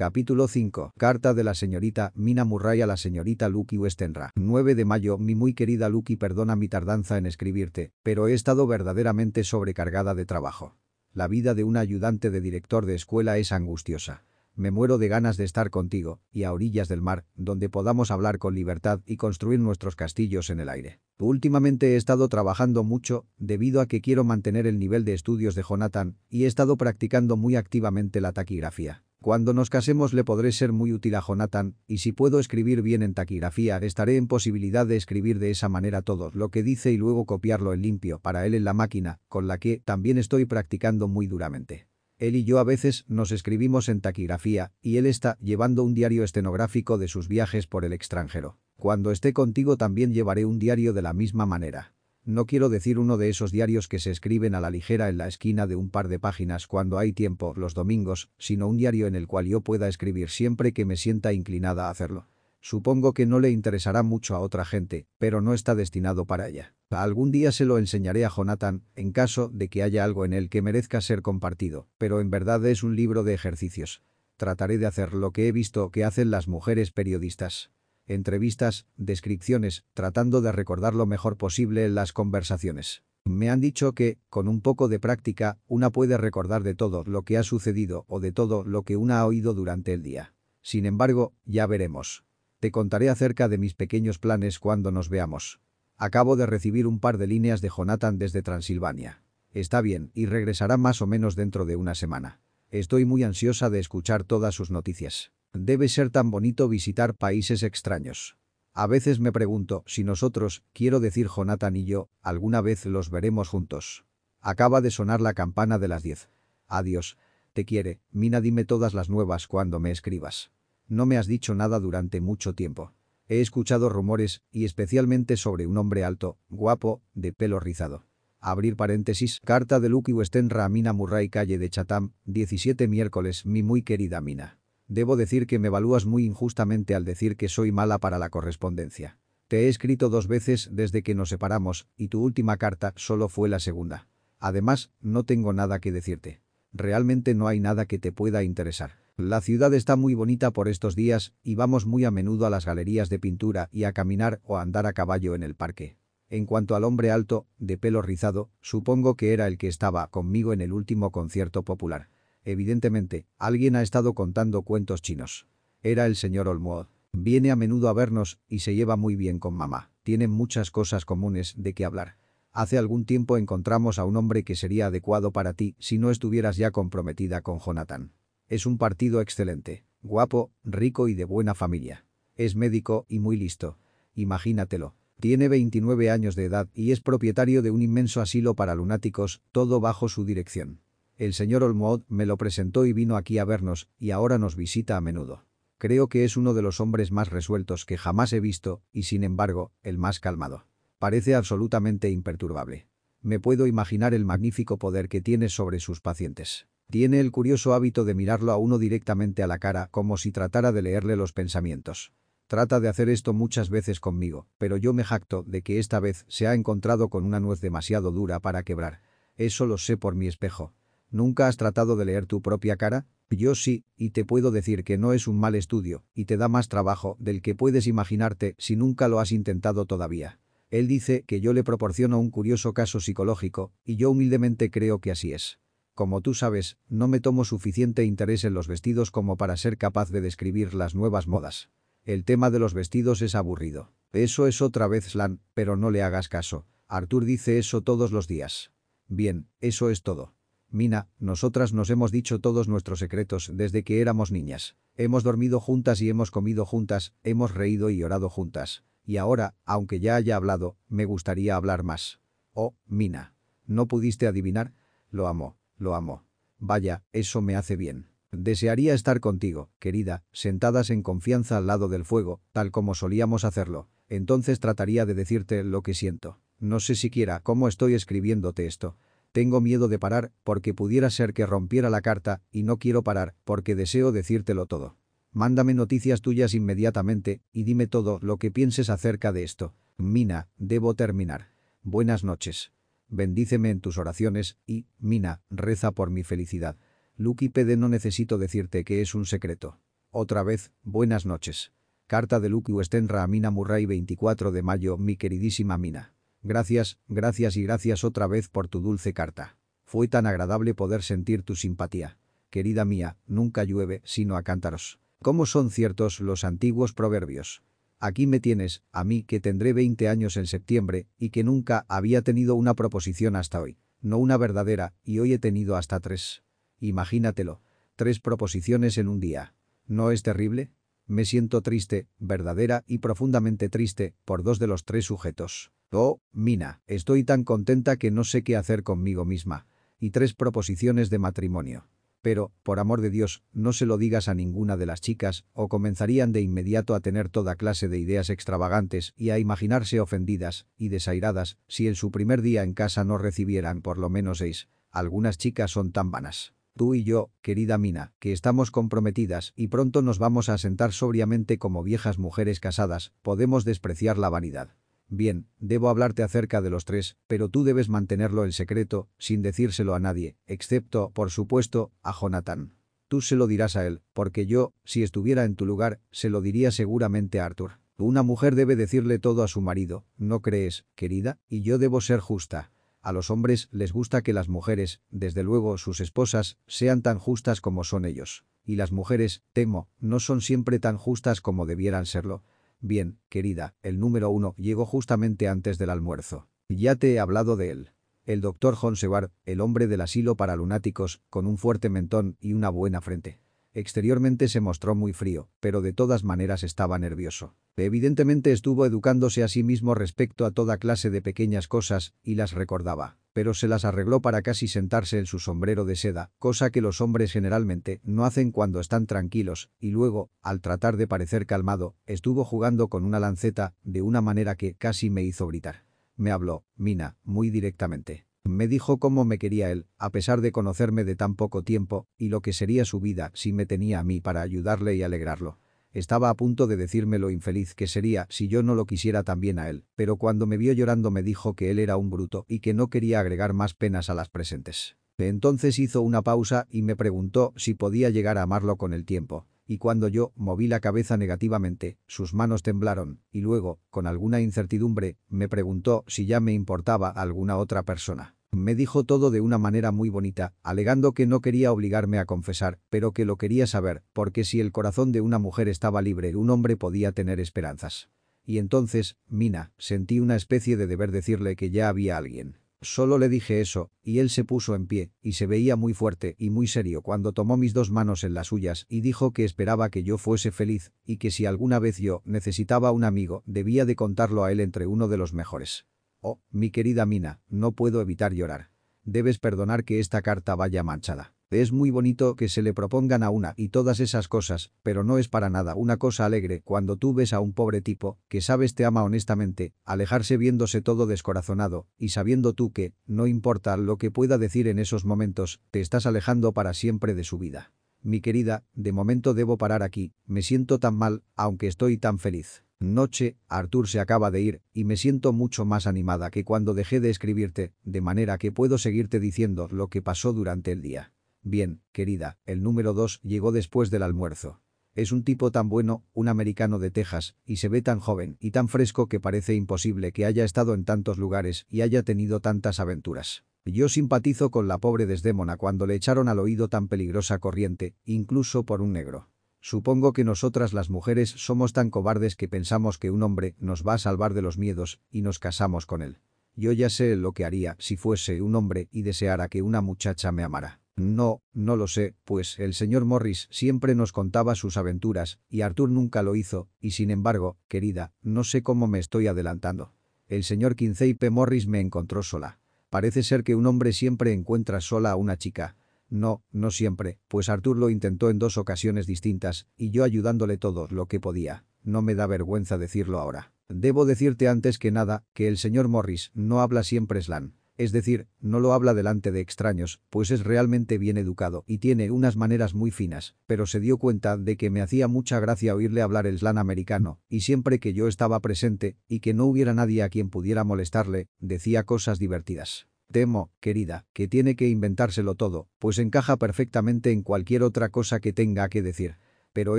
Capítulo 5. Carta de la señorita Mina Murray a la señorita Lucky Westenra. 9 de mayo. Mi muy querida Lucky perdona mi tardanza en escribirte, pero he estado verdaderamente sobrecargada de trabajo. La vida de un ayudante de director de escuela es angustiosa. Me muero de ganas de estar contigo, y a orillas del mar, donde podamos hablar con libertad y construir nuestros castillos en el aire. Últimamente he estado trabajando mucho, debido a que quiero mantener el nivel de estudios de Jonathan, y he estado practicando muy activamente la taquigrafía. Cuando nos casemos le podré ser muy útil a Jonathan, y si puedo escribir bien en taquigrafía estaré en posibilidad de escribir de esa manera todo lo que dice y luego copiarlo en limpio para él en la máquina, con la que también estoy practicando muy duramente. Él y yo a veces nos escribimos en taquigrafía y él está llevando un diario estenográfico de sus viajes por el extranjero. Cuando esté contigo también llevaré un diario de la misma manera. No quiero decir uno de esos diarios que se escriben a la ligera en la esquina de un par de páginas cuando hay tiempo los domingos, sino un diario en el cual yo pueda escribir siempre que me sienta inclinada a hacerlo. Supongo que no le interesará mucho a otra gente, pero no está destinado para ella. Algún día se lo enseñaré a Jonathan, en caso de que haya algo en él que merezca ser compartido, pero en verdad es un libro de ejercicios. Trataré de hacer lo que he visto que hacen las mujeres periodistas. Entrevistas, descripciones, tratando de recordar lo mejor posible las conversaciones. Me han dicho que, con un poco de práctica, una puede recordar de todo lo que ha sucedido o de todo lo que una ha oído durante el día. Sin embargo, ya veremos. Te contaré acerca de mis pequeños planes cuando nos veamos. Acabo de recibir un par de líneas de Jonathan desde Transilvania. Está bien, y regresará más o menos dentro de una semana. Estoy muy ansiosa de escuchar todas sus noticias. Debe ser tan bonito visitar países extraños. A veces me pregunto si nosotros, quiero decir Jonathan y yo, alguna vez los veremos juntos. Acaba de sonar la campana de las diez. Adiós. Te quiere, Mina dime todas las nuevas cuando me escribas. No me has dicho nada durante mucho tiempo. He escuchado rumores, y especialmente sobre un hombre alto, guapo, de pelo rizado. Abrir paréntesis, carta de Lucky Westenra a Mina Murray calle de Chatham, 17 miércoles, mi muy querida Mina. Debo decir que me evalúas muy injustamente al decir que soy mala para la correspondencia. Te he escrito dos veces desde que nos separamos, y tu última carta solo fue la segunda. Además, no tengo nada que decirte. Realmente no hay nada que te pueda interesar. La ciudad está muy bonita por estos días y vamos muy a menudo a las galerías de pintura y a caminar o andar a caballo en el parque. En cuanto al hombre alto, de pelo rizado, supongo que era el que estaba conmigo en el último concierto popular. Evidentemente, alguien ha estado contando cuentos chinos. Era el señor Olmo. Viene a menudo a vernos y se lleva muy bien con mamá. Tienen muchas cosas comunes de qué hablar. Hace algún tiempo encontramos a un hombre que sería adecuado para ti si no estuvieras ya comprometida con Jonathan. Es un partido excelente, guapo, rico y de buena familia. Es médico y muy listo. Imagínatelo. Tiene 29 años de edad y es propietario de un inmenso asilo para lunáticos, todo bajo su dirección. El señor Olmod me lo presentó y vino aquí a vernos, y ahora nos visita a menudo. Creo que es uno de los hombres más resueltos que jamás he visto, y sin embargo, el más calmado. Parece absolutamente imperturbable. Me puedo imaginar el magnífico poder que tiene sobre sus pacientes. Tiene el curioso hábito de mirarlo a uno directamente a la cara como si tratara de leerle los pensamientos. Trata de hacer esto muchas veces conmigo, pero yo me jacto de que esta vez se ha encontrado con una nuez demasiado dura para quebrar. Eso lo sé por mi espejo. ¿Nunca has tratado de leer tu propia cara? Yo sí, y te puedo decir que no es un mal estudio, y te da más trabajo del que puedes imaginarte si nunca lo has intentado todavía. Él dice que yo le proporciono un curioso caso psicológico, y yo humildemente creo que así es. Como tú sabes, no me tomo suficiente interés en los vestidos como para ser capaz de describir las nuevas modas. El tema de los vestidos es aburrido. Eso es otra vez slan, pero no le hagas caso. Arthur dice eso todos los días. Bien, eso es todo. Mina, nosotras nos hemos dicho todos nuestros secretos desde que éramos niñas. Hemos dormido juntas y hemos comido juntas, hemos reído y llorado juntas. Y ahora, aunque ya haya hablado, me gustaría hablar más. Oh, Mina. ¿No pudiste adivinar? Lo amo. Lo amo. Vaya, eso me hace bien. Desearía estar contigo, querida, sentadas en confianza al lado del fuego, tal como solíamos hacerlo. Entonces trataría de decirte lo que siento. No sé siquiera cómo estoy escribiéndote esto. Tengo miedo de parar, porque pudiera ser que rompiera la carta, y no quiero parar, porque deseo decírtelo todo. Mándame noticias tuyas inmediatamente, y dime todo lo que pienses acerca de esto. Mina, debo terminar. Buenas noches. Bendíceme en tus oraciones y, Mina, reza por mi felicidad. Lucky Pede no necesito decirte que es un secreto. Otra vez, buenas noches. Carta de Luke Westenra a Mina Murray 24 de mayo, mi queridísima Mina. Gracias, gracias y gracias otra vez por tu dulce carta. Fue tan agradable poder sentir tu simpatía. Querida mía, nunca llueve sino a cántaros. ¿Cómo son ciertos los antiguos proverbios? Aquí me tienes, a mí que tendré 20 años en septiembre y que nunca había tenido una proposición hasta hoy. No una verdadera, y hoy he tenido hasta tres. Imagínatelo. Tres proposiciones en un día. ¿No es terrible? Me siento triste, verdadera y profundamente triste, por dos de los tres sujetos. Oh, Mina, estoy tan contenta que no sé qué hacer conmigo misma. Y tres proposiciones de matrimonio. Pero, por amor de Dios, no se lo digas a ninguna de las chicas, o comenzarían de inmediato a tener toda clase de ideas extravagantes y a imaginarse ofendidas y desairadas si en su primer día en casa no recibieran por lo menos seis. Algunas chicas son tan vanas. Tú y yo, querida Mina, que estamos comprometidas y pronto nos vamos a sentar sobriamente como viejas mujeres casadas, podemos despreciar la vanidad. Bien, debo hablarte acerca de los tres, pero tú debes mantenerlo en secreto, sin decírselo a nadie, excepto, por supuesto, a Jonathan. Tú se lo dirás a él, porque yo, si estuviera en tu lugar, se lo diría seguramente a Arthur. Una mujer debe decirle todo a su marido, ¿no crees, querida? Y yo debo ser justa. A los hombres les gusta que las mujeres, desde luego sus esposas, sean tan justas como son ellos. Y las mujeres, temo, no son siempre tan justas como debieran serlo. Bien, querida, el número uno llegó justamente antes del almuerzo. Ya te he hablado de él. El doctor Honsevar, el hombre del asilo para lunáticos, con un fuerte mentón y una buena frente. Exteriormente se mostró muy frío, pero de todas maneras estaba nervioso. Evidentemente estuvo educándose a sí mismo respecto a toda clase de pequeñas cosas, y las recordaba, pero se las arregló para casi sentarse en su sombrero de seda, cosa que los hombres generalmente no hacen cuando están tranquilos, y luego, al tratar de parecer calmado, estuvo jugando con una lanceta, de una manera que casi me hizo gritar. Me habló, Mina, muy directamente. Me dijo cómo me quería él, a pesar de conocerme de tan poco tiempo, y lo que sería su vida si me tenía a mí para ayudarle y alegrarlo. Estaba a punto de decirme lo infeliz que sería si yo no lo quisiera también a él, pero cuando me vio llorando me dijo que él era un bruto y que no quería agregar más penas a las presentes. Entonces hizo una pausa y me preguntó si podía llegar a amarlo con el tiempo. Y cuando yo moví la cabeza negativamente, sus manos temblaron, y luego, con alguna incertidumbre, me preguntó si ya me importaba alguna otra persona. Me dijo todo de una manera muy bonita, alegando que no quería obligarme a confesar, pero que lo quería saber, porque si el corazón de una mujer estaba libre un hombre podía tener esperanzas. Y entonces, Mina, sentí una especie de deber decirle que ya había alguien. Solo le dije eso, y él se puso en pie, y se veía muy fuerte y muy serio cuando tomó mis dos manos en las suyas y dijo que esperaba que yo fuese feliz, y que si alguna vez yo necesitaba un amigo, debía de contarlo a él entre uno de los mejores. Oh, mi querida Mina, no puedo evitar llorar. Debes perdonar que esta carta vaya manchada. Es muy bonito que se le propongan a una y todas esas cosas, pero no es para nada una cosa alegre cuando tú ves a un pobre tipo, que sabes te ama honestamente, alejarse viéndose todo descorazonado, y sabiendo tú que, no importa lo que pueda decir en esos momentos, te estás alejando para siempre de su vida. Mi querida, de momento debo parar aquí, me siento tan mal, aunque estoy tan feliz. Noche, Artur se acaba de ir, y me siento mucho más animada que cuando dejé de escribirte, de manera que puedo seguirte diciendo lo que pasó durante el día. Bien, querida, el número 2 llegó después del almuerzo. Es un tipo tan bueno, un americano de Texas, y se ve tan joven y tan fresco que parece imposible que haya estado en tantos lugares y haya tenido tantas aventuras. Yo simpatizo con la pobre Desdémona cuando le echaron al oído tan peligrosa corriente, incluso por un negro. Supongo que nosotras las mujeres somos tan cobardes que pensamos que un hombre nos va a salvar de los miedos y nos casamos con él. Yo ya sé lo que haría si fuese un hombre y deseara que una muchacha me amara. No, no lo sé, pues el señor Morris siempre nos contaba sus aventuras, y Arthur nunca lo hizo, y sin embargo, querida, no sé cómo me estoy adelantando. El señor Quincey P. Morris me encontró sola. Parece ser que un hombre siempre encuentra sola a una chica. No, no siempre, pues Arthur lo intentó en dos ocasiones distintas, y yo ayudándole todo lo que podía. No me da vergüenza decirlo ahora. Debo decirte antes que nada, que el señor Morris no habla siempre slang. Es decir, no lo habla delante de extraños, pues es realmente bien educado y tiene unas maneras muy finas, pero se dio cuenta de que me hacía mucha gracia oírle hablar el americano, y siempre que yo estaba presente y que no hubiera nadie a quien pudiera molestarle, decía cosas divertidas. Temo, querida, que tiene que inventárselo todo, pues encaja perfectamente en cualquier otra cosa que tenga que decir. Pero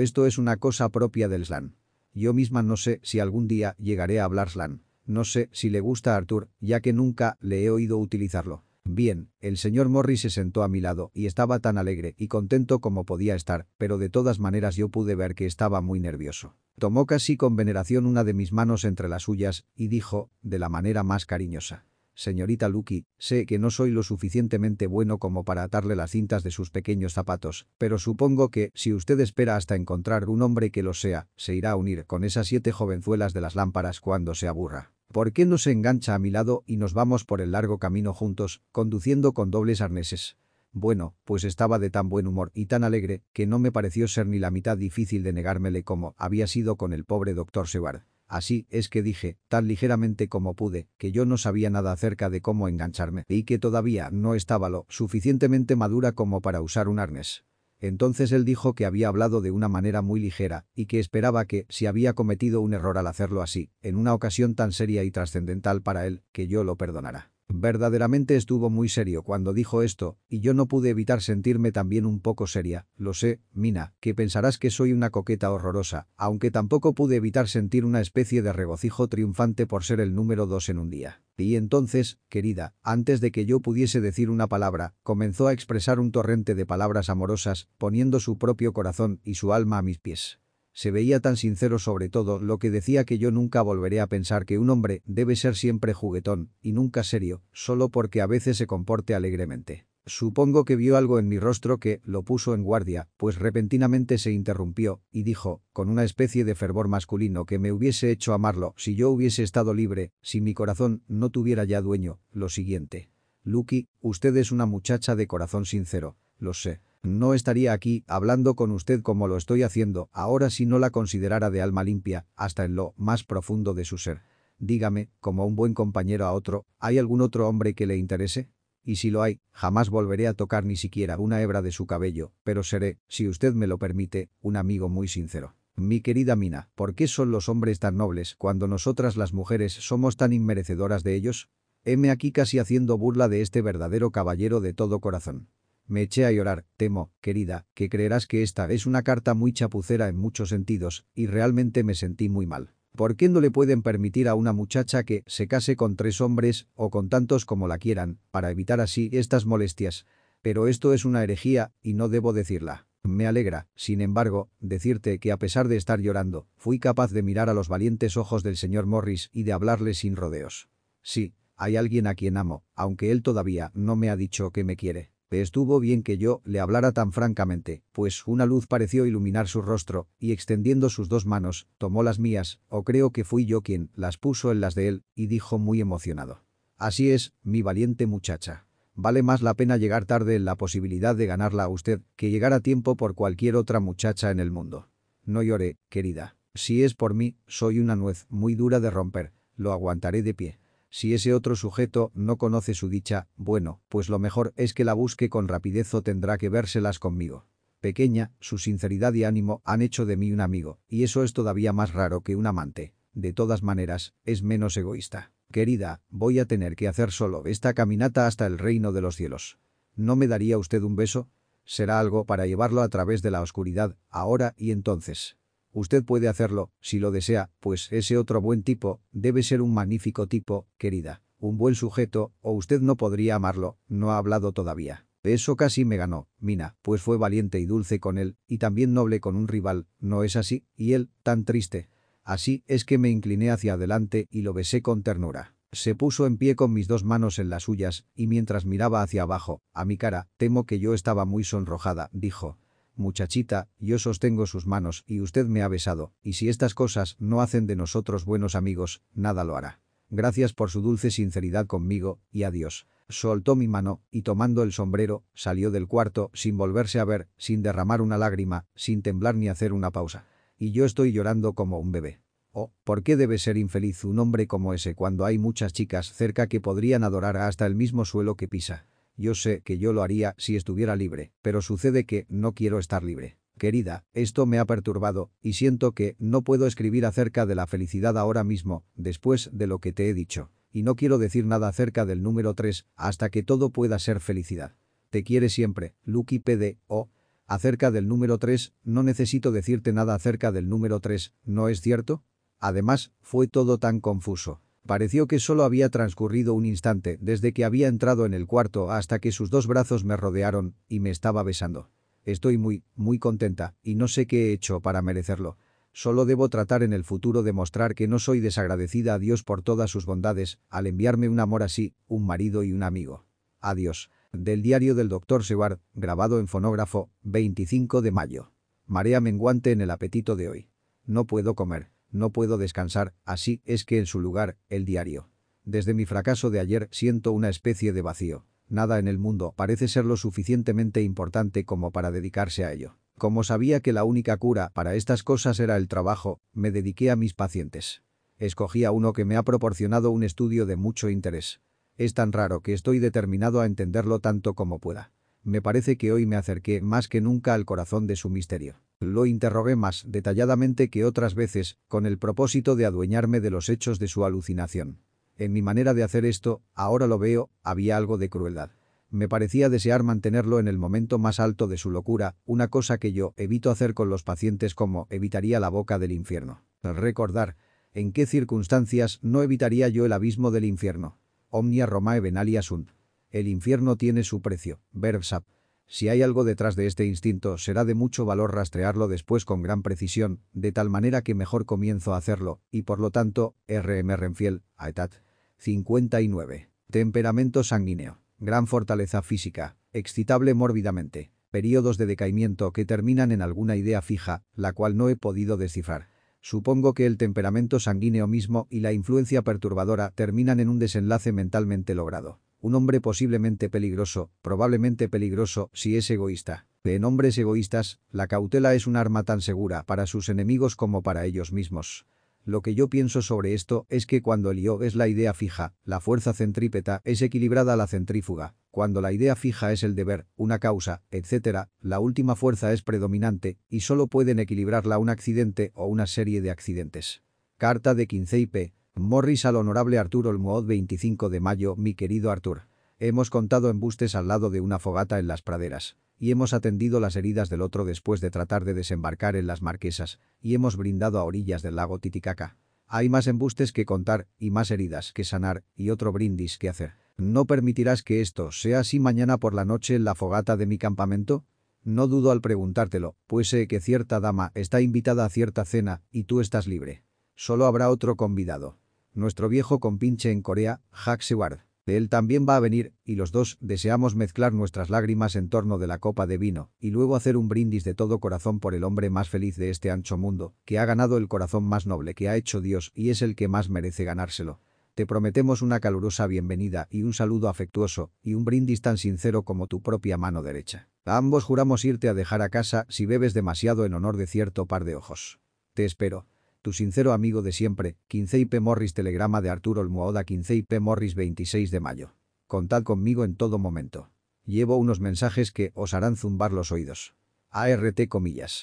esto es una cosa propia del slan. Yo misma no sé si algún día llegaré a hablar slan. No sé si le gusta a Arthur, ya que nunca le he oído utilizarlo. Bien, el señor Morris se sentó a mi lado y estaba tan alegre y contento como podía estar, pero de todas maneras yo pude ver que estaba muy nervioso. Tomó casi con veneración una de mis manos entre las suyas y dijo, de la manera más cariñosa. Señorita Lucky, sé que no soy lo suficientemente bueno como para atarle las cintas de sus pequeños zapatos, pero supongo que, si usted espera hasta encontrar un hombre que lo sea, se irá a unir con esas siete jovenzuelas de las lámparas cuando se aburra. ¿Por qué no se engancha a mi lado y nos vamos por el largo camino juntos, conduciendo con dobles arneses? Bueno, pues estaba de tan buen humor y tan alegre que no me pareció ser ni la mitad difícil de negármele como había sido con el pobre doctor Seward. Así es que dije, tan ligeramente como pude, que yo no sabía nada acerca de cómo engancharme y que todavía no estaba lo suficientemente madura como para usar un arnés. Entonces él dijo que había hablado de una manera muy ligera y que esperaba que, si había cometido un error al hacerlo así, en una ocasión tan seria y trascendental para él, que yo lo perdonara. Verdaderamente estuvo muy serio cuando dijo esto, y yo no pude evitar sentirme también un poco seria. Lo sé, Mina, que pensarás que soy una coqueta horrorosa, aunque tampoco pude evitar sentir una especie de regocijo triunfante por ser el número dos en un día. Y entonces, querida, antes de que yo pudiese decir una palabra, comenzó a expresar un torrente de palabras amorosas, poniendo su propio corazón y su alma a mis pies. Se veía tan sincero sobre todo lo que decía que yo nunca volveré a pensar que un hombre debe ser siempre juguetón y nunca serio, solo porque a veces se comporte alegremente. Supongo que vio algo en mi rostro que lo puso en guardia, pues repentinamente se interrumpió y dijo, con una especie de fervor masculino que me hubiese hecho amarlo si yo hubiese estado libre, si mi corazón no tuviera ya dueño, lo siguiente. Lucky, usted es una muchacha de corazón sincero, lo sé. No estaría aquí hablando con usted como lo estoy haciendo ahora si no la considerara de alma limpia, hasta en lo más profundo de su ser. Dígame, como un buen compañero a otro, ¿hay algún otro hombre que le interese? Y si lo hay, jamás volveré a tocar ni siquiera una hebra de su cabello, pero seré, si usted me lo permite, un amigo muy sincero. Mi querida Mina, ¿por qué son los hombres tan nobles cuando nosotras las mujeres somos tan inmerecedoras de ellos? Heme aquí casi haciendo burla de este verdadero caballero de todo corazón. Me eché a llorar, temo, querida, que creerás que esta es una carta muy chapucera en muchos sentidos, y realmente me sentí muy mal. ¿Por qué no le pueden permitir a una muchacha que se case con tres hombres, o con tantos como la quieran, para evitar así estas molestias? Pero esto es una herejía, y no debo decirla. Me alegra, sin embargo, decirte que a pesar de estar llorando, fui capaz de mirar a los valientes ojos del señor Morris y de hablarle sin rodeos. Sí, hay alguien a quien amo, aunque él todavía no me ha dicho que me quiere. Estuvo bien que yo le hablara tan francamente, pues una luz pareció iluminar su rostro, y extendiendo sus dos manos, tomó las mías, o creo que fui yo quien las puso en las de él, y dijo muy emocionado. Así es, mi valiente muchacha. Vale más la pena llegar tarde en la posibilidad de ganarla a usted que llegar a tiempo por cualquier otra muchacha en el mundo. No llore, querida. Si es por mí, soy una nuez muy dura de romper. Lo aguantaré de pie. Si ese otro sujeto no conoce su dicha, bueno, pues lo mejor es que la busque con rapidez o tendrá que vérselas conmigo. Pequeña, su sinceridad y ánimo han hecho de mí un amigo, y eso es todavía más raro que un amante. De todas maneras, es menos egoísta. Querida, voy a tener que hacer solo esta caminata hasta el reino de los cielos. ¿No me daría usted un beso? Será algo para llevarlo a través de la oscuridad, ahora y entonces. Usted puede hacerlo, si lo desea, pues ese otro buen tipo debe ser un magnífico tipo, querida. Un buen sujeto, o usted no podría amarlo, no ha hablado todavía. Eso casi me ganó, Mina, pues fue valiente y dulce con él, y también noble con un rival, ¿no es así? Y él, tan triste. Así es que me incliné hacia adelante y lo besé con ternura. Se puso en pie con mis dos manos en las suyas, y mientras miraba hacia abajo, a mi cara, temo que yo estaba muy sonrojada, dijo, Muchachita, yo sostengo sus manos y usted me ha besado, y si estas cosas no hacen de nosotros buenos amigos, nada lo hará. Gracias por su dulce sinceridad conmigo, y adiós. Soltó mi mano, y tomando el sombrero, salió del cuarto, sin volverse a ver, sin derramar una lágrima, sin temblar ni hacer una pausa. Y yo estoy llorando como un bebé. Oh, ¿por qué debe ser infeliz un hombre como ese cuando hay muchas chicas cerca que podrían adorar hasta el mismo suelo que pisa? Yo sé que yo lo haría si estuviera libre, pero sucede que no quiero estar libre. Querida, esto me ha perturbado, y siento que no puedo escribir acerca de la felicidad ahora mismo, después de lo que te he dicho. Y no quiero decir nada acerca del número 3 hasta que todo pueda ser felicidad. Te quiere siempre, Lucky PD, o... Acerca del número 3, no necesito decirte nada acerca del número 3, ¿no es cierto? Además, fue todo tan confuso. Pareció que solo había transcurrido un instante desde que había entrado en el cuarto hasta que sus dos brazos me rodearon y me estaba besando. Estoy muy, muy contenta y no sé qué he hecho para merecerlo. Solo debo tratar en el futuro de mostrar que no soy desagradecida a Dios por todas sus bondades al enviarme un amor así, un marido y un amigo. Adiós. Del diario del Dr. Seward, grabado en fonógrafo, 25 de mayo. Marea menguante en el apetito de hoy. No puedo comer, no puedo descansar, así es que en su lugar, el diario. Desde mi fracaso de ayer siento una especie de vacío. Nada en el mundo parece ser lo suficientemente importante como para dedicarse a ello. Como sabía que la única cura para estas cosas era el trabajo, me dediqué a mis pacientes. Escogí a uno que me ha proporcionado un estudio de mucho interés. Es tan raro que estoy determinado a entenderlo tanto como pueda. Me parece que hoy me acerqué más que nunca al corazón de su misterio. Lo interrogué más detalladamente que otras veces, con el propósito de adueñarme de los hechos de su alucinación. En mi manera de hacer esto, ahora lo veo, había algo de crueldad. Me parecía desear mantenerlo en el momento más alto de su locura, una cosa que yo evito hacer con los pacientes como evitaría la boca del infierno. Recordar, en qué circunstancias no evitaría yo el abismo del infierno. Omnia Romae Venalia sunt. El infierno tiene su precio, Verbsap. Si hay algo detrás de este instinto, será de mucho valor rastrearlo después con gran precisión, de tal manera que mejor comienzo a hacerlo, y por lo tanto, R.M. Renfiel, Aetat. 59. Temperamento sanguíneo. Gran fortaleza física, excitable mórbidamente, periodos de decaimiento que terminan en alguna idea fija, la cual no he podido descifrar. Supongo que el temperamento sanguíneo mismo y la influencia perturbadora terminan en un desenlace mentalmente logrado. Un hombre posiblemente peligroso, probablemente peligroso si es egoísta. En hombres egoístas, la cautela es un arma tan segura para sus enemigos como para ellos mismos. Lo que yo pienso sobre esto es que cuando el yo es la idea fija, la fuerza centrípeta es equilibrada a la centrífuga. Cuando la idea fija es el deber, una causa, etc., la última fuerza es predominante y solo pueden equilibrarla un accidente o una serie de accidentes. Carta de 15 IP. Morris al honorable Arturo Olmood 25 de mayo, mi querido Artur. Hemos contado embustes al lado de una fogata en las praderas y hemos atendido las heridas del otro después de tratar de desembarcar en las marquesas, y hemos brindado a orillas del lago Titicaca. Hay más embustes que contar, y más heridas que sanar, y otro brindis que hacer. ¿No permitirás que esto sea así mañana por la noche en la fogata de mi campamento? No dudo al preguntártelo, pues sé que cierta dama está invitada a cierta cena, y tú estás libre. Solo habrá otro convidado. Nuestro viejo compinche en Corea, Jack Seward. Él también va a venir, y los dos deseamos mezclar nuestras lágrimas en torno de la copa de vino, y luego hacer un brindis de todo corazón por el hombre más feliz de este ancho mundo, que ha ganado el corazón más noble que ha hecho Dios y es el que más merece ganárselo. Te prometemos una calurosa bienvenida y un saludo afectuoso, y un brindis tan sincero como tu propia mano derecha. A ambos juramos irte a dejar a casa si bebes demasiado en honor de cierto par de ojos. Te espero. Tu sincero amigo de siempre, 15 IP Morris Telegrama de Arturo Olmoda 15 IP Morris 26 de mayo. Contad conmigo en todo momento. Llevo unos mensajes que os harán zumbar los oídos. ART comillas.